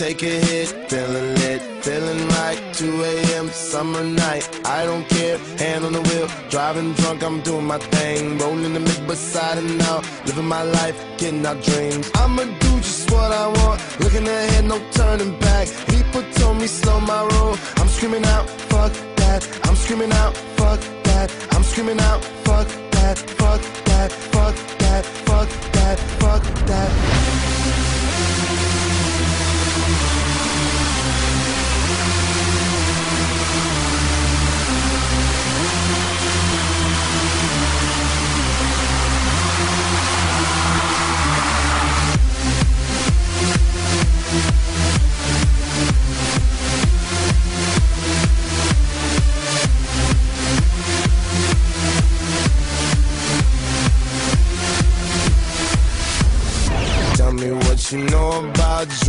take a hit, feeling lit, feeling right. 2 a.m. summer night, I don't care, hand on the wheel, driving drunk, I'm doing my thing, rolling the Midwest side and out, living my life, getting our dreams. I'ma do just what I want, looking ahead, no turning back. People told me slow my roll, I'm screaming out, fuck that, I'm screaming out, fuck that, I'm screaming out,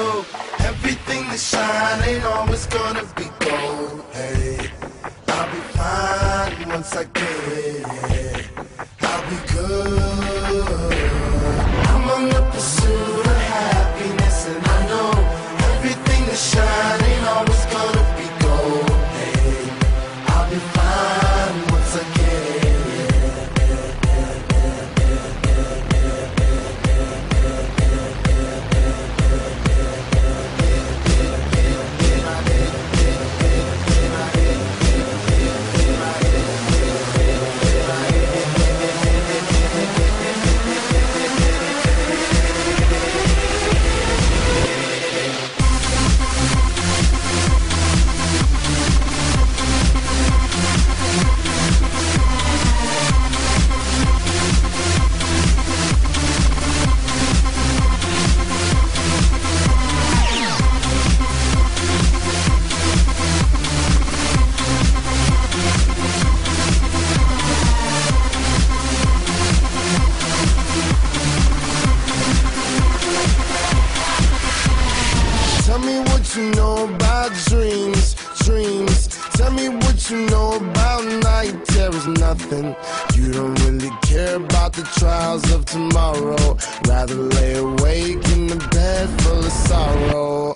Know everything that shine ain't always gonna be gold. Hey, I'll be fine once I get it. I'll be good. Nothing. You don't really care about the trials of tomorrow. Rather lay awake in the bed full of sorrow.